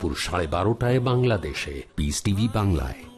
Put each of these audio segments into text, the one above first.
পুর সাড়ে বারোটায় বাংলাদেশে। পিস টিভি বাংলায়।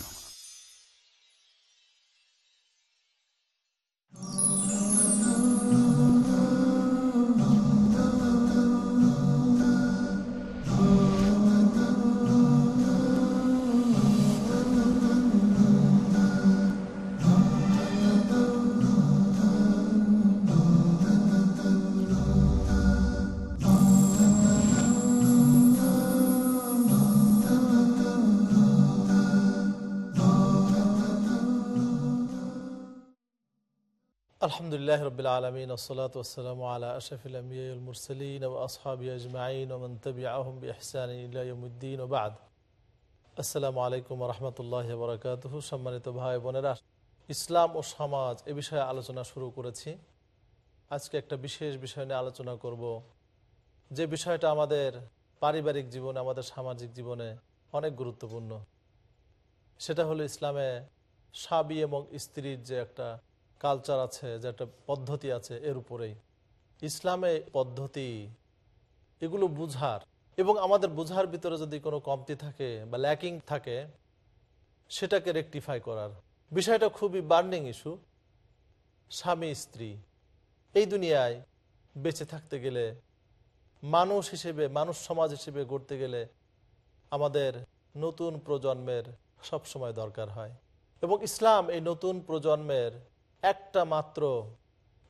আলহামদুলিল্লাহ রবিল আলমিন ওসলাত ওসালাম আলা আশফিল মুরসলিন আসহাবি আজমাইন ও মন্তবি আহম ইহসানুদ্দিন ও বাদ আসসালামু আলাইকুম রহমতুল্লাহ বরকাত সম্মানিত ভাই বোনেরা। ইসলাম ও সমাজ এ বিষয়ে আলোচনা শুরু করেছি। আজকে একটা বিশেষ বিষয় নিয়ে আলোচনা করব। যে বিষয়টা আমাদের পারিবারিক জীবনে, আমাদের সামাজিক জীবনে অনেক গুরুত্বপূর্ণ। সেটা হলো ইসলামে স্বামী এবং স্ত্রীর যে একটা কালচার আছে, যে একটা পদ্ধতি আছে এর উপরেই। ইসলামে পদ্ধতি, এগুলো বুঝার। এবং আমাদের বুঝার ভিতরে যদি কোনো কমতি থাকে বা ল্যাকিং থাকে, সেটাকে রেকটিফাই করার। বিষয়টা খুবই বার্নিং ইস্যু স্বামী, স্ত্রী, এই দুনিয়ায় বেঁচে থাকতে গেলে, মানুষ হিসেবে, মানুষ সমাজ হিসেবে গড়তে গেলে আমাদের নতুন প্রজন্মের সব সময় দরকার হয়। এবং ইসলাম এই নতুন প্রজন্মের একটা মাত্র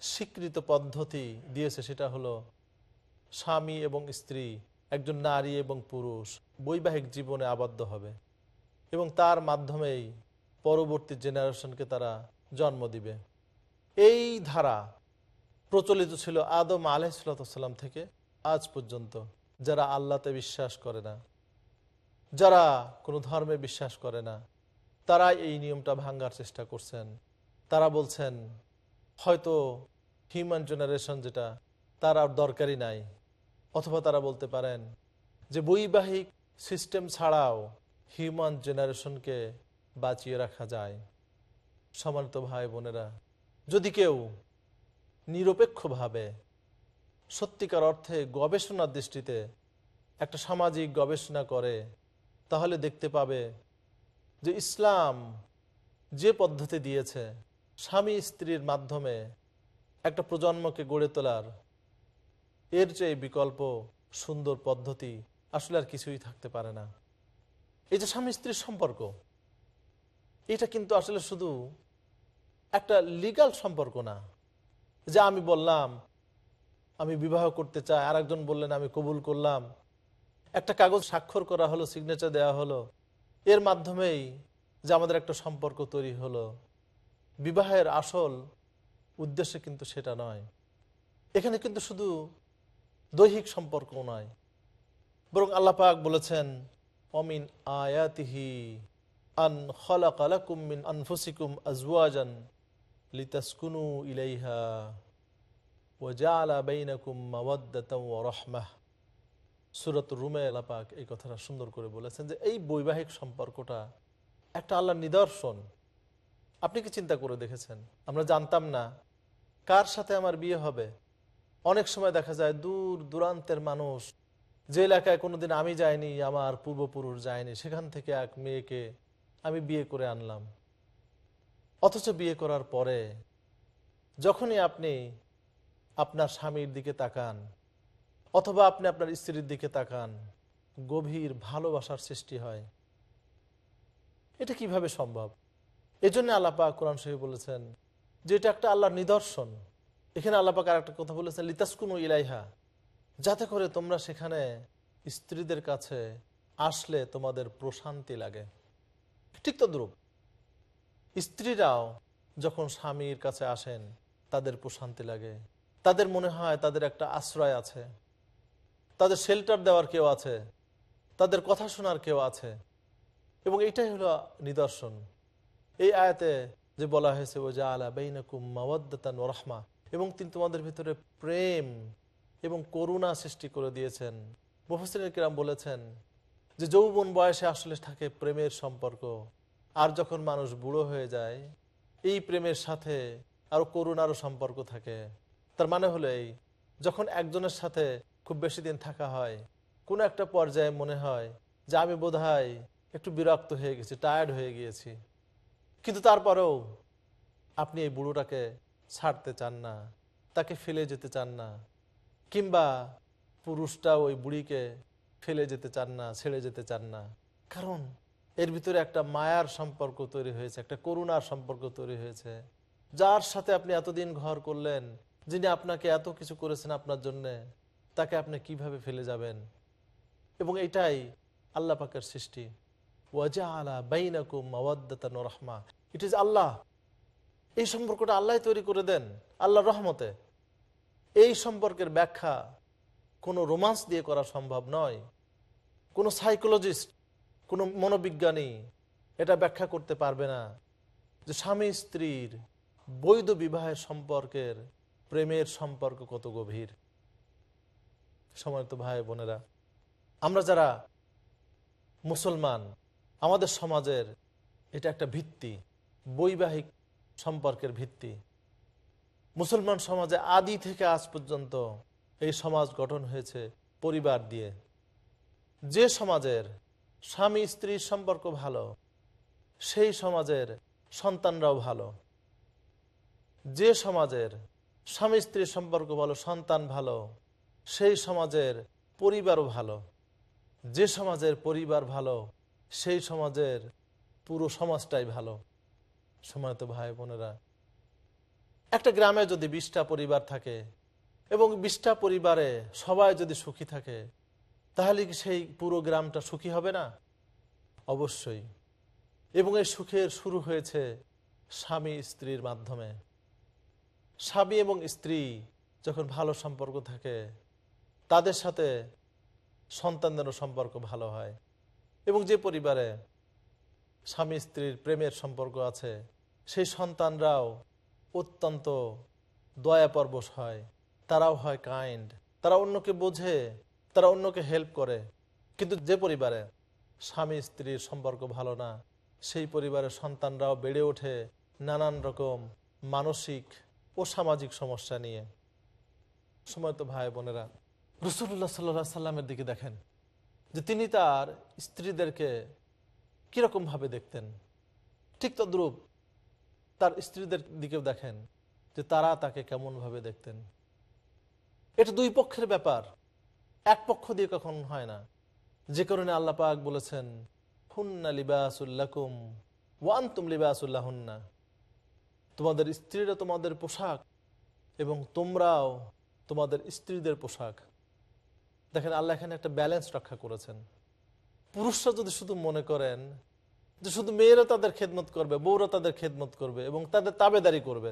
স্বীকৃত পদ্ধতি দিয়েছে, সেটা হলো স্বামী এবং স্ত্রী, একজন নারী এবং পুরুষ, বৈবাহিক জীবনে আবদ্ধ হবে। এবং তার মাধ্যমেই পরবর্তী জেনারেশনকে তারা জন্ম দিবে। এই ধারা প্রচলিত ছিল আদম আলহিসাল্লাম থেকে আজ পর্যন্ত। যারা আল্লাতে বিশ্বাস করে না, যারা কোনো ধর্মে বিশ্বাস করে না তারা এই নিয়মটা ভাঙ্গার চেষ্টা করছেন। তারা বলছেন, হয়তো হিউম্যান জেনারেশন যেটা, তার আর দরকারই নাই। অথবা তারা বলতে পারেন যে, বৈবাহিক সিস্টেম ছাড়াও হিউম্যান জেনারেশনকে বাঁচিয়ে রাখা যায়। সমানিত ভাই বোনেরা, যদি কেউ নিরপেক্ষভাবে সত্যিকার অর্থে গবেষণার দৃষ্টিতে একটা সামাজিক গবেষণা করে, তাহলে দেখতে পাবে যে ইসলাম যে পদ্ধতি দিয়েছে স্বামী স্ত্রীর মাধ্যমে একটা প্রজন্মকে গড়ে তোলার এর চেয়ে বিকল্প, সুন্দর পদ্ধতি আসলে আর কিছুই থাকতে পারে না। এই যে স্বামী স্ত্রীর সম্পর্ক, এটা কিন্তু আসলে শুধু একটা লিগাল সম্পর্ক না। যে আমি বললাম, আমি বিবাহ করতে চাই আর একজন বললেন আমি কবুল করলাম, একটা কাগজ স্বাক্ষর করা হলো সিগনেচার দেওয়া হলো, এর মাধ্যমেই যে আমাদের একটা সম্পর্ক তৈরি হলো। বিবাহের আসল উদ্দেশ্য কিন্তু সেটা নয়। এখানে কিন্তু শুধু দৈহিক সম্পর্ক নয়। বরং আল্লাপাক বলেছেন, অমিন আয়াতিহি আন মিন আনফুসিকুম আজওয়াজান লিতাসকুনু ইলাইহা ওয়াজাআলা বাইনাকুম মাওয়াদ্দাতাও ওয়া রাহমাহ। সূরাত রুমে আল্লাপাক এই কথাটা সুন্দর করে বলেছেন যে, এই বৈবাহিক সম্পর্কটা একটা আল্লাহর নিদর্শন। আপনি কি চিন্তা করে দেখেছেন? আমরা জানতাম না। কার সাথে আমার বিয়ে হবে? অনেক সময় দেখা যায় দূর দূরান্তের মানুষ যে এলাকায় কোনোদিন আমি যাইনি, আমার পূর্বপুরুষ যায়নি, সেখান থেকে এক মেয়েকে আমি বিয়ে করে আনলাম। অথচ বিয়ে করার পরে যখনই আপনি আপনার স্বামীর দিকে তাকান অথবা আপনি আপনার স্ত্রীর দিকে তাকান, গভীর ভালোবাসার সৃষ্টি হয়। এটা কীভাবে সম্ভব? এজন্য আল্লাপা কোরআন শহীদ বলেছেন যে এটা একটা আল্লাহর নিদর্শন। এখানে আল্লাপাক আর একটা কথা বলেছেন, লিতাসকুনু ইলাইহা, যাতে করে তোমরা সেখানে স্ত্রীদের কাছে আসলে তোমাদের প্রশান্তি লাগে। ঠিক তদ্রুপ, স্ত্রীরাও যখন স্বামীর কাছে আসেন, তাদের প্রশান্তি লাগে। তাদের মনে হয় তাদের একটা আশ্রয় আছে। তাদের শেল্টার দেওয়ার কেউ আছে। তাদের কথা শোনার কেউ আছে। এবং এটাই হলো নিদর্শন। এই আয়াতে যে বলা হয়েছে ও জা আলা বেইনাকুম মাওয়াদ্দাতান রহমা এবং তিনি তোমাদের ভিতরে প্রেম এবং করুণা সৃষ্টি করে দিয়েছেন। মুফসিন কিরাম বলেছেন যে, যৌবন বয়সে আসলে থাকে প্রেমের সম্পর্ক, আর যখন মানুষ বুড়ো হয়ে যায়, এই প্রেমের সাথে আরও করুণারও সম্পর্ক থাকে। তার মানে হলো এই, যখন একজনের সাথে খুব বেশি দিন থাকা হয়, কোনো একটা পর্যায়ে মনে হয় যে, আমি বোধহয় একটু বিরক্ত হয়ে গেছি টায়ার্ড হয়ে গিয়েছি। কিন্তু তারপরেও আপনি এই বুড়োটাকে ছাড়তে চান না, তাকে ফেলে যেতে চান না, কিংবা পুরুষটা ওই বুড়িকে ফেলে যেতে চান না, ছেড়ে যেতে চান না। কারণ এর ভিতরে একটা মায়ার সম্পর্ক তৈরি হয়েছে, একটা করুণার সম্পর্ক তৈরি হয়েছে। যার সাথে আপনি এতদিন ঘর করলেন, যিনি আপনাকে এত কিছু করেছেন আপনার জন্যে, তাকে আপনি কীভাবে ফেলে যাবেন? এবং এটাই আল্লাহ পাকের সৃষ্টি। ওয়াজা আলা বাইনাকুম মাওয়াদ্দাতান ওয়া রাহমা ইট ইজ আল্লাহ। এই সম্পর্কটা আল্লাহ তৈরি করে দেন, আল্লাহর রহমতে। এই সম্পর্কের ব্যাখ্যা কোনো রোমান্স দিয়ে করা সম্ভব নয়। কোনো সাইকোলজিস্ট কোনো মনোবিজ্ঞানী এটা ব্যাখ্যা করতে পারবে না যে স্বামী স্ত্রীর বৈধ বিবাহের সম্পর্কের প্রেমের সম্পর্ক কত গভীর। সময় তো ভাই বোনেরা, আমরা যারা মুসলমান আমাদের সমাজের এটা একটা ভিত্তি, বৈবাহিক সম্পর্কের ভিত্তি। মুসলমান সমাজে আদি থেকে আজ পর্যন্ত এই সমাজ গঠন হয়েছে পরিবার দিয়ে। যে সমাজের স্বামী স্ত্রীর সম্পর্ক ভালো, সেই সমাজের সন্তানরাও ভালো। যে সমাজের স্বামী স্ত্রীর সম্পর্ক ভালো, সন্তান ভালো, সেই সমাজের পরিবারও ভালো। যে সমাজের পরিবার ভালো সেই সমাজের পুরো সমাজটাই ভালো। সময় তো ভাই বোনেরা। একটা গ্রামে যদি বিশটা পরিবার থাকে এবং বিশটা পরিবারে সবাই যদি সুখী থাকে, তাহলে কি সেই পুরো গ্রামটা সুখী হবে না? অবশ্যই। এবং এই সুখের শুরু হয়েছে স্বামী স্ত্রীর মাধ্যমে। স্বামী এবং স্ত্রী যখন ভালো সম্পর্ক থাকে, তাদের সাথে সন্তানদেরও সম্পর্ক ভালো হয়। এবং যে পরিবারে স্বামী স্ত্রীর প্রেমের সম্পর্ক আছে, সেই সন্তানরাও অত্যন্ত দয়াপরবশ হয়। তারাও হয় কাইন্ড তারা অন্যকে বোঝে, তারা অন্যকে হেল্প করে। কিন্তু যে পরিবারে স্বামী স্ত্রীর সম্পর্ক ভালো না, সেই পরিবারের সন্তানরাও বেড়ে ওঠে নানান রকম মানসিক ও সামাজিক সমস্যা নিয়ে। সময় তো ভাই বোনেরা, রসুল্লাহ সাল্লা সাল্লামের দিকে দেখেন। যে তিনি তার স্ত্রীদেরকে কীরকমভাবে দেখতেন? ঠিক তদ্রূপ তার স্ত্রীদের দিকেও দেখেন যে তারা তাকে কেমনভাবে দেখতেন। এটা দুই পক্ষের ব্যাপার। এক পক্ষ দিয়ে কখন হয় না। যে কারণে আল্লাহ পাক বলেছেন, হুন্না লিবাসুল্লাকুম ওয়ান তুম লিবাসুল্লাহ হুন্না তোমাদের স্ত্রীরা তোমাদের পোশাক এবং তোমরাও তোমাদের স্ত্রীদের পোশাক। দেখেন আল্লাহ এখানে একটা ব্যালেন্স রক্ষা করেছেন। পুরুষরা যদি শুধু মনে করেন যে শুধু মেয়েরা তাদের খেদমত করবে, বউরা তাদের খেদমত করবে এবং তাদের তাবেদারি করবে,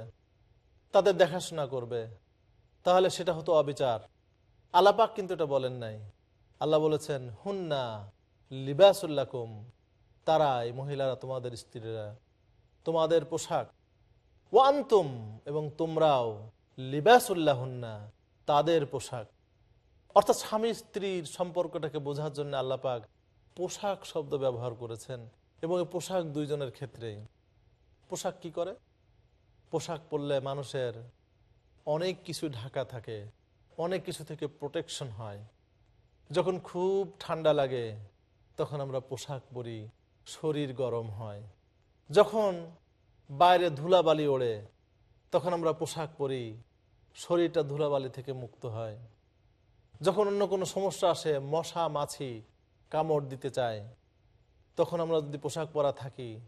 তাদের দেখাশোনা করবে, তাহলে সেটা হতো অবিচার। আলাপাক কিন্তু এটা বলেন নাই। আল্লাহ বলেছেন, হুন্না লিবাসুল্লাকুম তারা এই মহিলারা তোমাদের স্ত্রীরা। তোমাদের পোশাক ওয়ান্তুম এবং তোমরাও লিবাসুল্লাহুন্না, তাদের পোশাক। অর্থাৎ স্বামী স্ত্রীর সম্পর্কটাকে বোঝার জন্য আল্লাপাক পোশাক শব্দ ব্যবহার করেছেন এবং এই পোশাক দুইজনের ক্ষেত্রেই। পোশাক কি করে? পোশাক পরলে মানুষের অনেক কিছু ঢাকা থাকে, অনেক কিছু থেকে প্রোটেকশন হয়। যখন খুব ঠান্ডা লাগে, তখন আমরা পোশাক পরি, শরীর গরম হয়। যখন বাইরে ধুলাবালি ওড়ে, তখন আমরা পোশাক পরি, শরীরটা ধুলাবালি থেকে মুক্ত হয়। যখন অন্য কোনো সমস্যা আসে, মশা, মাছি, কামড় দিতে চায়, তখন আমরা যদি পোশাক পরা থাকি,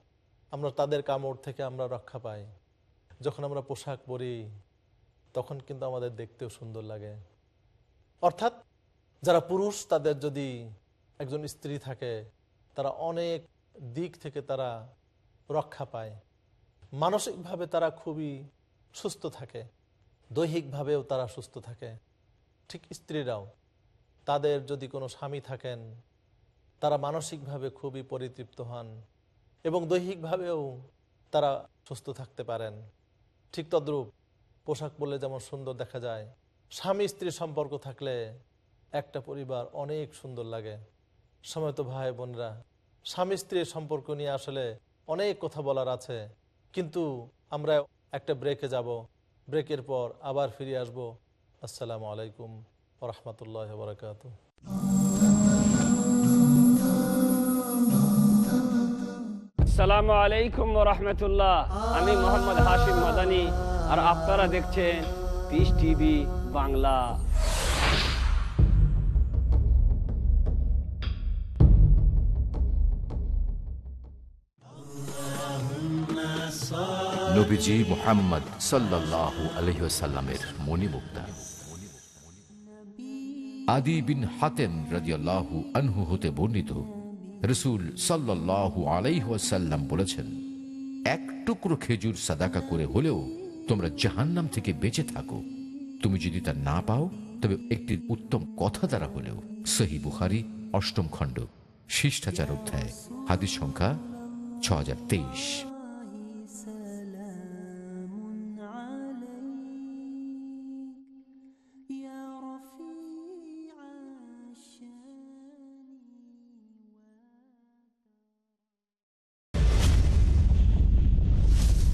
আমরা তাদের কামড় থেকে আমরা রক্ষা পাই। যখন আমরা পোশাক পরি, তখন কিন্তু আমাদের দেখতেও সুন্দর লাগে। অর্থাৎ যারা পুরুষ, তাদের যদি একজন স্ত্রী থাকে, তারা অনেক দিক থেকে তারা রক্ষা পায়। মানসিকভাবে তারা খুবই সুস্থ থাকে। দৈহিকভাবেও তারা সুস্থ থাকে। ঠিক স্ত্রীরাও, তাদের যদি কোনো স্বামী থাকেন, তারা মানসিকভাবে খুবই পরিতৃপ্ত হন এবং দৈহিকভাবেও তারা সুস্থ থাকতে পারেন। ঠিক তদ্রূপ পোশাক পরলে যেমন সুন্দর দেখা যায়, স্বামী স্ত্রী সম্পর্ক থাকলে একটা পরিবার অনেক সুন্দর লাগে। সময় তো ভাই বোনরা, স্বামী স্ত্রীর সম্পর্ক নিয়ে আসলে অনেক কথা বলার আছে, কিন্তু আমরা একটা ব্রেকে যাব ব্রেকের পর আবার ফিরে আসব। আসসালামু আলাইকুম রহমতুল্লাহ বরকাত আসসালামু আলাইকুম রহমতুল্লাহ। আমি মোহাম্মদ হাশিম মাদানি আর আপনারা দেখছেন পিস টিভি বাংলা। নবীজি মোহাম্মদ সাল্লাহ আলহিসাল্লামের মণিমুক্তা। আদি বিন হাতেন রাজিয়াল্লাহু আনহু হতে বর্ণিত। রসুল সাল্লাহ আলাইহাল্লাম বলেছেন, এক টুকরো খেজুর সাদাকা করে হলেও তোমরা জাহান্নাম থেকে বেঁচে থাকো। তুমি যদি তা না পাও, তবে একটি উত্তম কথা দ্বারা হলেও সহি বুখারি, অষ্টম খণ্ড, শিষ্টাচার অধ্যায়, হাদিস সংখ্যা ছ হাজার তেইশ।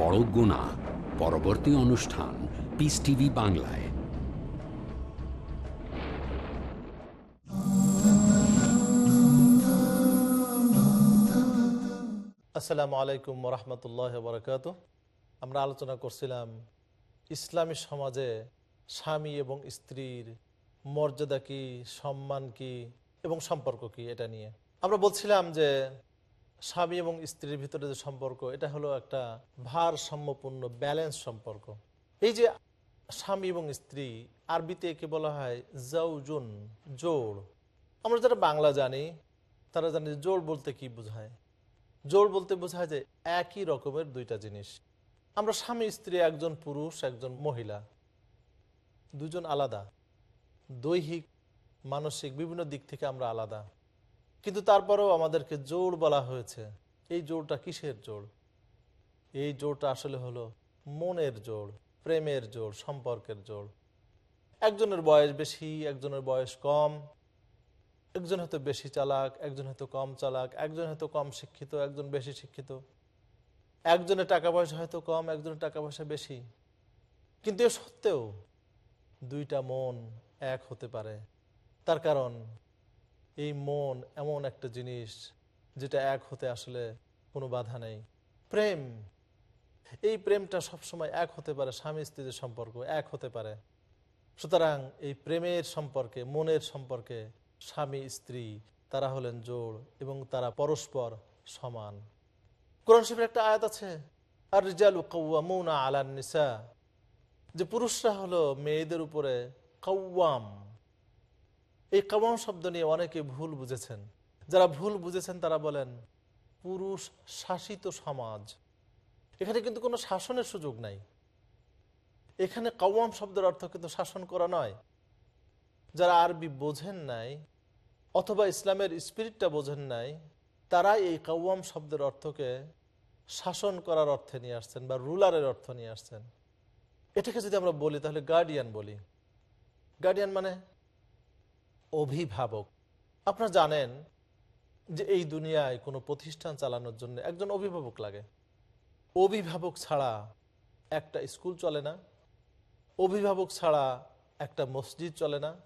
বড় গুণা, পরবর্তী অনুষ্ঠান পিস টিভি বাংলায়। আসসালামু আলাইকুম রহমতুল্লাহ বরকাত আমরা আলোচনা করছিলাম ইসলামী সমাজে স্বামী এবং স্ত্রীর মর্যাদা কি, সম্মান কি এবং সম্পর্ক কি এটা নিয়ে। আমরা বলছিলাম যে স্বামী এবং স্ত্রীর ভিতরে যে সম্পর্ক, এটা হলো একটা ভারসাম্যপূর্ণ ব্যালেন্স সম্পর্ক। এই যে স্বামী এবং স্ত্রী, আরবিতে একে বলা হয় জৌজুন জোড় আমরা যারা বাংলা জানি, তারা জানি জোড় বলতে কি বোঝায়? জোর বলতে বোঝায় যে একই রকমের দুইটা জিনিস। আমরা স্বামী, স্ত্রী, একজন পুরুষ, একজন মহিলা, দুজন আলাদা। দৈহিক, মানসিক, বিভিন্ন দিক থেকে আমরা আলাদা। কিন্তু তারপরেও আমাদেরকে জোর বলা হয়েছে, এই জোরটা কিসের জোর? এই জোরটা আসলে হলো মনের জোর, প্রেমের জোর, সম্পর্কের জোর। একজনের বয়স বেশি, একজনের বয়স কম। একজন হয়তো বেশি চালাক, একজন হয়তো কম চালাক, একজন হয়তো কম শিক্ষিত, একজন বেশি শিক্ষিত। একজনের টাকা পয়সা হয়তো কম, একজনের টাকা পয়সা বেশি। কিন্তু এ সত্ত্বেও দুইটা মন এক হতে পারে। তার কারণ এই মন এমন একটা জিনিস যেটা এক হতে আসলে কোনো বাধা নেই। প্রেম। এই প্রেমটা সবসময় এক হতে পারে স্বামী স্ত্রীর সম্পর্ক, এক হতে পারে। সুতরাং এই প্রেমের সম্পর্কে, মনের সম্পর্কে স্বামী, স্ত্রী, তারা হলেন জোড় এবং তারা পরস্পর সমান। কোরআন শরীফের একটা আয়াত আছে আর রিজাল কৌয়ামুনা আলান নিসা, যে পুরুষরা হলো মেয়েদের উপরে কৌয়াম এই কাওয়াম শব্দ নিয়ে অনেকে ভুল বুঝেছেন। যারা ভুল বুঝেছেন তারা বলেন, পুরুষ শাসিত সমাজ। এখানে কিন্তু কোনো শাসনের সুযোগ নাই। এখানে কাওয়াম শব্দের অর্থ কিন্তু শাসন করা নয়। যারা আরবি বোঝেন নাই অথবা ইসলামের স্পিরিটটা বোঝেন নাই তারা এই কাওয়াম শব্দের অর্থকে শাসন করার অর্থে নিয়ে আসছেন বা রুলারের অর্থ নিয়ে আসছেন। এটাকে যদি আমরা বলি, তাহলে গার্ডিয়ান বলি। গার্ডিয়ান মানে অভিভাবক। আপনারা জানেন যে এই দুনিয়ায় কোনো প্রতিষ্ঠান চালানোর জন্য একজন অভিভাবক লাগে। অভিভাবক ছাড়া একটা স্কুল চলে না। অভিভাবক ছাড়া একটা মসজিদ চলে না।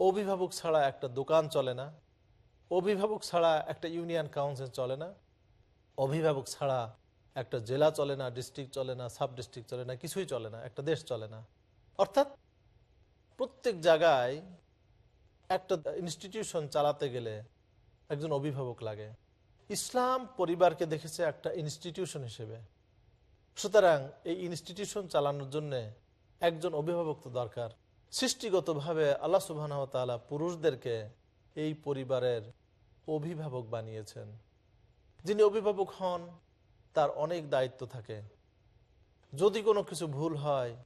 অভিভাবক ছাড়া একটা দোকান চলে না। অভিভাবক ছাড়া একটা ইউনিয়ন কাউন্সিল চলে না। অভিভাবক ছাড়া একটা জেলা চলে না, ডিস্ট্রিক্ট চলে না, সাব ডিস্ট্রিক্ট চলে না, কিছুই চলে না, একটা দেশ চলে না। অর্থাৎ প্রত্যেক জায়গায় একটা ইনস্টিটিউশন চালাতে গেলে একজন অভিভাবক লাগে। ইসলাম পরিবারকে দেখেছে একটা ইনস্টিটিউশন হিসেবে। সুতরাং এই ইনস্টিটিউশন চালানোর জন্য একজন অভিভাবক তো দরকার। সৃষ্টিগতভাবে আল্লাহ সুবাহ তালা পুরুষদেরকে এই পরিবারের অভিভাবক বানিয়েছেন। যিনি অভিভাবক হন, তার অনেক দায়িত্ব থাকে। যদি কোনো কিছু ভুল হয়,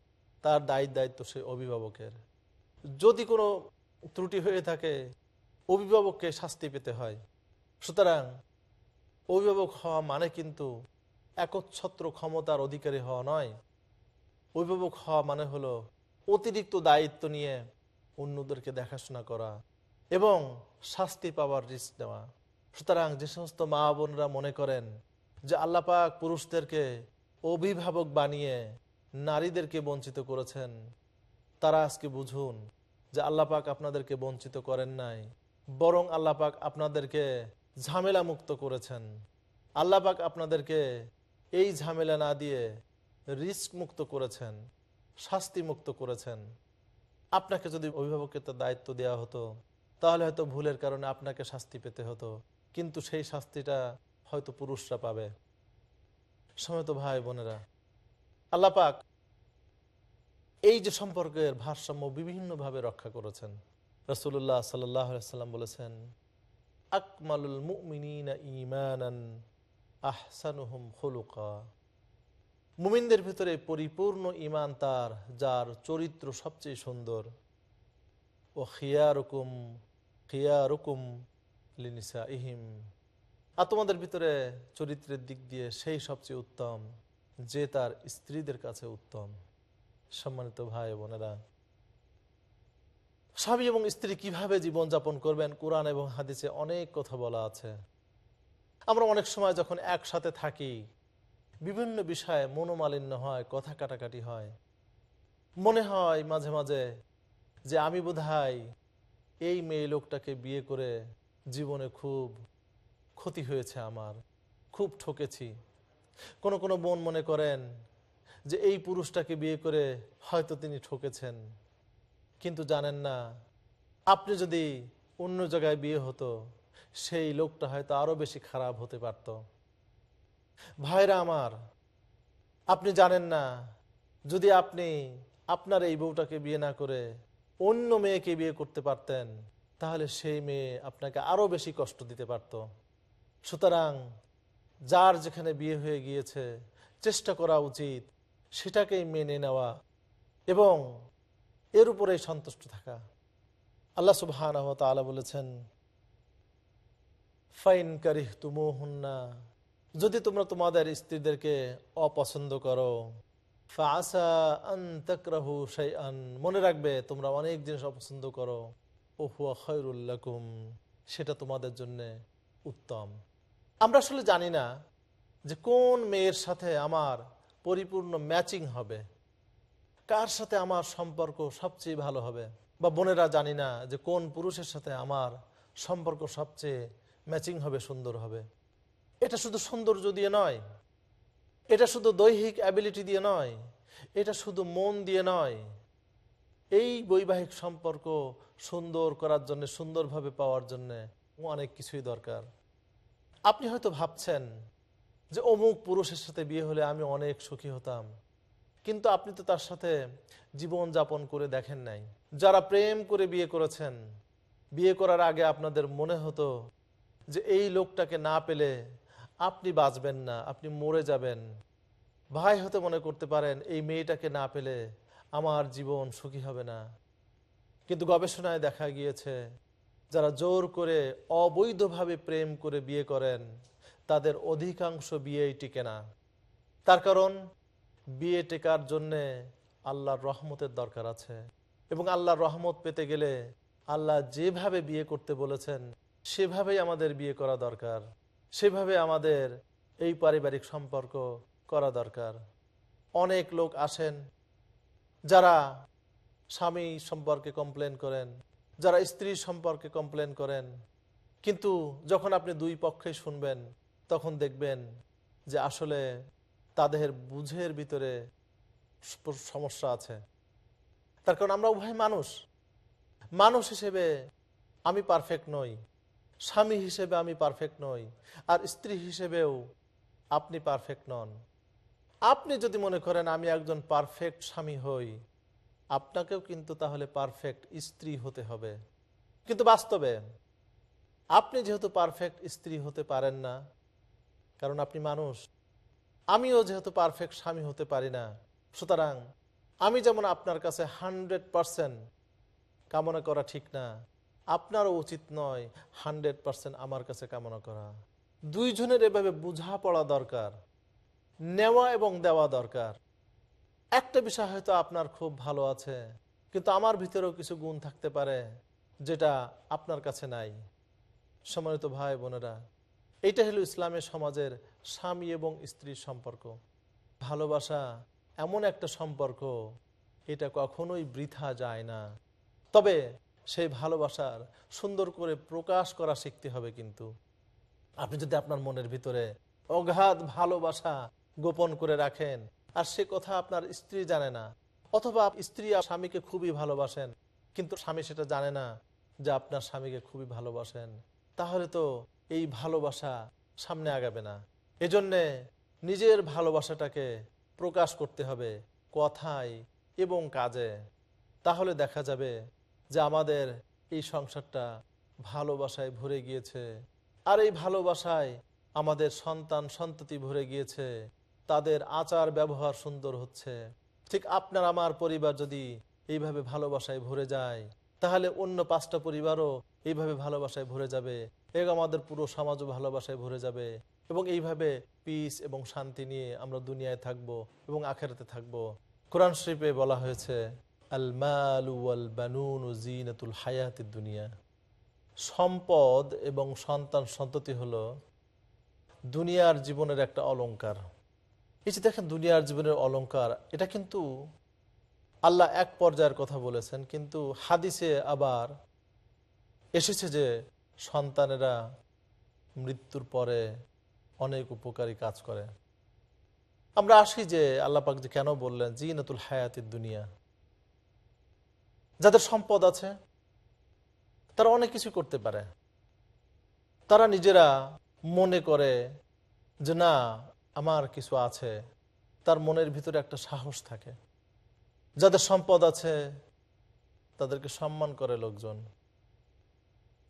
তার দায়িত্ব দায়িত্ব সে অভিভাবকের। যদি কোনো ত্রুটি হয়ে থাকে, অভিভাবককে শাস্তি পেতে হয়। সুতরাং অভিভাবক হওয়া মানে কিন্তু একচ্ছত্র ক্ষমতার অধিকারী হওয়া নয়। অভিভাবক হওয়া মানে হলো অতিরিক্ত দায়িত্ব নিয়ে অন্যদেরকে দেখাশোনা করা এবং শাস্তি পাওয়ার রিস্ক নেওয়া। সুতরাং যে সমস্ত মা বোনরা মনে করেন যে আল্লাপাক পুরুষদেরকে অভিভাবক বানিয়ে নারীদেরকে বঞ্চিত করেছেন, তারা আজকে বুঝুন যে আল্লাপাক আপনাদেরকে বঞ্চিত করেন নাই, বরং আল্লাপাক আপনাদেরকে ঝামেলা মুক্ত করেছেন। আল্লাপাক আপনাদেরকে এই ঝামেলা না দিয়ে রিস্ক মুক্ত করেছেন, শাস্তি মুক্ত করেছেন। আপনাকে যদি অভিভাবকের দায়িত্ব দেওয়া হতো, তাহলে হয়তো ভুলের কারণে আপনাকে শাস্তি পেতে হতো, কিন্তু সেই শাস্তিটা হয়তো পুরুষরা পাবে। সময় তো ভাই বোনেরা আল্লাপাক এই যে সম্পর্কের ভারসাম্য বিভিন্নভাবে রক্ষা করেছেন রসুল্লাহ সাল্লাম বলেছেন, আকমালুল আহসানুহুম খুলুকা। মুমিনদের ভিতরে পরিপূর্ণ ইমান তার, যার চরিত্র সবচেয়ে সুন্দর। ও খিয়ারুকুম খিয়ারুকুম লিনিসা ইহিম আর তোমাদের ভিতরে চরিত্রের দিক দিয়ে সেই সবচেয়ে উত্তম, যে তার স্ত্রীদের কাছে উত্তম। সম্মানিত ভাই বোনেরা, স্বামী এবং স্ত্রী কীভাবে জীবনযাপন করবেন? কোরআন এবং হাদিসে অনেক কথা বলা আছে। আমরা অনেক সময় যখন একসাথে থাকি, বিভিন্ন বিষয়ে মনোমালিন্য হয়, কথা কাটাকাটি হয়। মনে হয় মাঝে মাঝে যে আমি বোধহয় এই মেয়ে লোকটাকে বিয়ে করে জীবনে খুব ক্ষতি হয়েছে আমার, খুব ঠকেছি। কোনো কোনো বোন মনে করেন যে এই পুরুষটাকে বিয়ে করে হয়তো তিনি ঠকেছেন, কিন্তু জানেন না। আপনি যদি অন্য জায়গায় বিয়ে হতো, সেই লোকটা হয়তো আরও বেশি খারাপ হতে পারত। ভাইরা আমার, আপনি জানেন না, যদি আপনি আপনার এই বউটাকে বিয়ে না করে অন্য মেয়েকে বিয়ে করতে পারতেন, তাহলে সেই মেয়ে আপনাকে আরও বেশি কষ্ট দিতে পারত। সুতরাং যার যেখানে বিয়ে হয়ে গিয়েছে, চেষ্টা করা উচিত সেটাকেই মেনে নেওয়া এবং এর উপরেই সন্তুষ্ট থাকা। আল্লাহ সুবহান বলেছেন, ফাইন কারিহ তুমুহুন্না যদি তোমরা তোমাদের স্ত্রীদেরকে অপছন্দ করো মনে রাখবে তোমরা অনেক জিনিস অপছন্দ করো ওহুয়া সেটা তোমাদের জন্য উত্তম। আমরা আসলে জানি না যে কোন মেয়ের সাথে আমার পরিপূর্ণ ম্যাচিং হবে। কার সাথে আমার সম্পর্ক সবচেয়ে ভালো হবে? বা বোনেরা জানি না যে কোন পুরুষের সাথে আমার সম্পর্ক সবচেয়ে ম্যাচিং হবে, সুন্দর হবে। এটা শুধু সৌন্দর্য দিয়ে নয়। এটা শুধু দৈহিক অ্যাবিলিটি দিয়ে নয়। এটা শুধু মন দিয়ে নয়। এই বৈবাহিক সম্পর্ক সুন্দর করার জন্য, সুন্দরভাবে পাওয়ার জন্য অনেক কিছুই দরকার। আপনি হয়তো ভাবছেন যে অমুক পুরুষের সাথে বিয়ে হলে আমি অনেক সুখী হতাম। কিন্তু আপনি তো তার সাথে জীবন যাপন করে দেখেন নাই। যারা প্রেম করে বিয়ে করেছেন, বিয়ে করার আগে আপনাদের মনে হতো যে এই লোকটাকে না পেলে আপনি বাঁচবেন না, আপনি মরে যাবেন। ভাই হতে মনে করতে পারেন, এই মেয়েটাকে না পেলে আমার জীবন সুখী হবে না। কিন্তু গবেষণায় দেখা গিয়েছে, যারা জোর করে অবৈধভাবে প্রেম করে বিয়ে করেন তাদের অধিকাংশ বিয়েই টিকে না। তার কারণ, বিয়ে টেকার জন্যে আল্লাহর রহমতের দরকার আছে এবং আল্লাহর রহমত পেতে গেলে আল্লাহ যেভাবে বিয়ে করতে বলেছেন, সেভাবেই আমাদের বিয়ে করা দরকার। সেভাবে আমাদের এই পারিবারিক সম্পর্ক করা দরকার। অনেক লোক আসেন যারা স্বামী সম্পর্কে কমপ্লেন করেন, যারা স্ত্রী সম্পর্কে কমপ্লেন করেন। কিন্তু যখন আপনি দুই পক্ষে শুনবেন তখন দেখবেন যে আসলে তাদের বুঝের ভিতরে সমস্যা আছে। তার কারণ আমরা উভয় মানুষ। মানুষ হিসেবে আমি পারফেক্ট নই। স্বামী হিসেবে আমি পারফেক্ট নই। আর স্ত্রী হিসেবেও আপনি পারফেক্ট নন। আপনি যদি মনে করেন আমি একজন পারফেক্ট স্বামী হই, আপনাকেও কিন্তু তাহলে পারফেক্ট স্ত্রী হতে হবে। কিন্তু বাস্তবে আপনি যেহেতু পারফেক্ট স্ত্রী হতে পারেন না কারণ আপনি মানুষ। আমিও যেহেতু পারফেক্ট স্বামী হতে পারি না, সুতরাং আমি যেমন আপনার কাছে হান্ড্রেড পারসেন্ট কামনা করা ঠিক না, আপনারও উচিত নয় হান্ড্রেড পারসেন্ট আমার কাছে কামনা করা। দুইজনের এভাবে বোঝাপড়া দরকার, নেওয়া এবং দেওয়া দরকার। একটা বিষয় হয়তো আপনার খুব ভালো আছে, কিন্তু আমার ভিতরেও কিছু গুণ থাকতে পারে যেটা আপনার কাছে নাই। সম্মানিত ভাই বোনেরা এইটা হলো ইসলামের সমাজের স্বামী এবং স্ত্রীর সম্পর্ক। ভালোবাসা এমন একটা সম্পর্ক, এটা কখনোই বৃথা যায় না। তবে সেই ভালোবাসার সুন্দর করে প্রকাশ করা শিখতে হবে কিন্তু। আপনি যদি আপনার মনের ভিতরে অগাধ ভালোবাসা গোপন করে রাখেন, আর সে কথা আপনার স্ত্রী জানে না, অথবা স্ত্রী আর স্বামীকে খুবই ভালোবাসেন, কিন্তু স্বামী সেটা জানে না যে আপনার স্বামীকে খুবই ভালোবাসেন, তাহলে তো এই ভালোবাসা সামনে আগাবে না। এজন্যে নিজের ভালোবাসাটাকে প্রকাশ করতে হবে কথায় এবং কাজে। তাহলে দেখা যাবে যে আমাদের এই সংসারটা ভালোবাসায় ভরে গিয়েছে আর এই ভালোবাসায় আমাদের সন্তান সন্ততি ভরে গিয়েছে। তাদের আচার ব্যবহার সুন্দর হচ্ছে। ঠিক আপনার আমার পরিবার যদি এইভাবে ভালোবাসায় ভরে যায়, তাহলে অন্য পাঁচটা পরিবারও এইভাবে ভালোবাসায় ভরে যাবে। এবং আমাদের পুরো সমাজও ভালোবাসায় ভরে যাবে। এবং এইভাবে পিস এবং শান্তি নিয়ে আমরা দুনিয়ায় থাকব এবং আখেরাতে থাকব। কোরআন শরীফে বলা হয়েছে, আল মালু ওয়াল বানুন জিনাতুল হায়াতির দুনিয়া। সম্পদ এবং সন্তান সন্ততি হলো দুনিয়ার জীবনের একটা অলঙ্কার এই যে দেখেন, দুনিয়ার জীবনের অলঙ্কার এটা কিন্তু আল্লাহ এক পর্যায়ের কথা বলেছেন, কিন্তু হাদিসে আবার এসেছে যে সন্তানেরা মৃত্যুর পরে অনেক উপকারী কাজ করে। আমরা আসি যে আল্লাহ পাক যে কেন বললেন জি জিনাতুল হায়াতির দুনিয়া। যাদের সম্পদ আছে, তারা অনেক কিছু করতে পারে। তারা নিজেরা মনে করে যে না, আমার কিছু আছে। তার মনের ভিতরে একটা সাহস থাকে। যাদের সম্পদ আছে, তাদেরকে সম্মান করে লোকজন।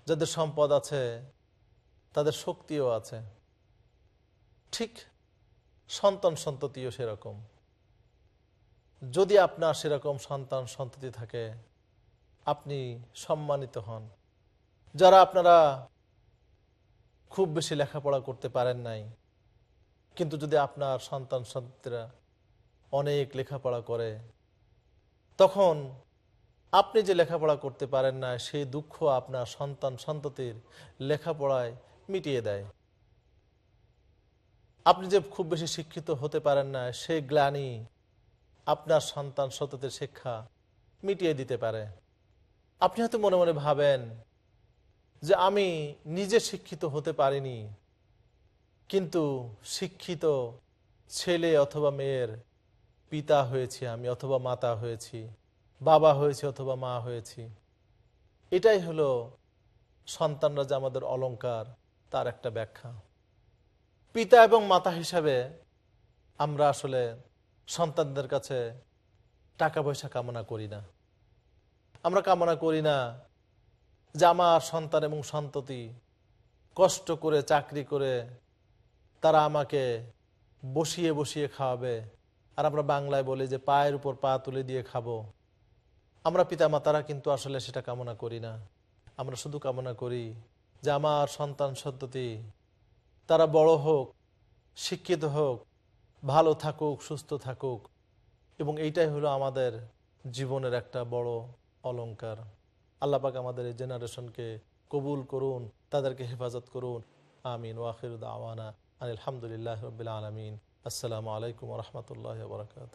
যাদের সম্পদ আছে, তাদের শক্তিও আছে। ঠিক সন্তান সন্ততিও সেরকম। যদি আপনার সেরকম সন্তান সন্ততি থাকে, আপনি সম্মানিত হন। যারা আপনারা খুব বেশি লেখাপড়া করতে পারেন নাই, কিন্তু যদি আপনার সন্তান সন্ততিরা অনেক লেখাপড়া করে, তখন আপনি যে লেখাপড়া করতে পারেন না সেই দুঃখ আপনার সন্তান সন্ততির লেখাপড়ায় মিটিয়ে দেয়। আপনি যে খুব বেশি শিক্ষিত হতে পারেন না সেই গ্লানি আপনার সন্তান সন্ততির শিক্ষা মিটিয়ে দিতে পারে। আপনি হয়তো মনে মনে ভাবেন যে আমি নিজে শিক্ষিত হতে পারিনি, কিন্তু শিক্ষিত ছেলে অথবা মেয়ের পিতা হয়েছি আমি অথবা মাতা হয়েছি। বাবা হয়েছি অথবা মা হয়েছি। এটাই হলো সন্তানরা যে আমাদের অলংকার, তার একটা ব্যাখ্যা। পিতা এবং মাতা হিসাবে আমরা আসলে সন্তানদের কাছে টাকা পয়সা কামনা করি না। আমরা কামনা করি না যে আমার সন্তান এবং সন্ততি কষ্ট করে, চাকরি করে তারা আমাকে বসিয়ে বসিয়ে খাওয়াবে। আর আমরা বাংলায় বলি যে পায়ের উপর পা তুলে দিয়ে খাব। আমরা পিতামাতারা কিন্তু আসলে সেটা কামনা করি না। আমরা শুধু কামনা করি যে আমার সন্তান সন্ততি, তারা বড় হোক, শিক্ষিত হোক, ভালো থাকুক, সুস্থ থাকুক, এবং এইটাই হলো আমাদের জীবনের একটা বড় অলংকার। আল্লাপাক আমাদের এই জেনারেশনকে কবুল করুন, তাদেরকে হেফাজত করুন। আমিন। ওয়াখির দাওয়ানা আলহামদুলিল্লাহ রবিল আলমিন। আসসালামু আলাইকুম রহমতুল্লাহ বরকাত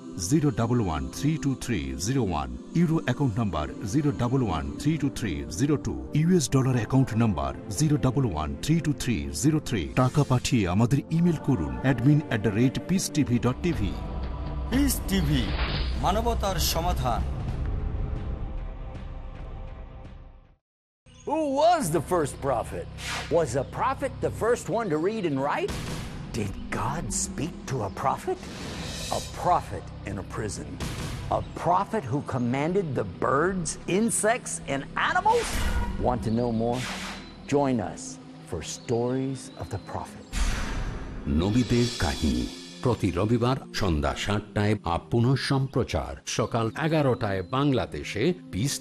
zero double one three two three zero one euro account number zero double one three two three zero two US dollar account number zero double one three two three zero three টাকা পাঠিয়ে আমাদের email করুন admin at the rate Peace TV dot TV Peace TV মানবতার সমাধান Who was the first prophet? Was a prophet the first one to read and write? Did God speak to a prophet? A prophet in a prison. A prophet who commanded the birds, insects, and animals? Want to know more? Join us for Stories of the Prophet. নবীদের কাহিনী প্রতি রবিবার সন্ধ্যা সাতটায় up পুনঃ সম্প্রচার সকাল এগারোটায় বাংলাদেশে পিস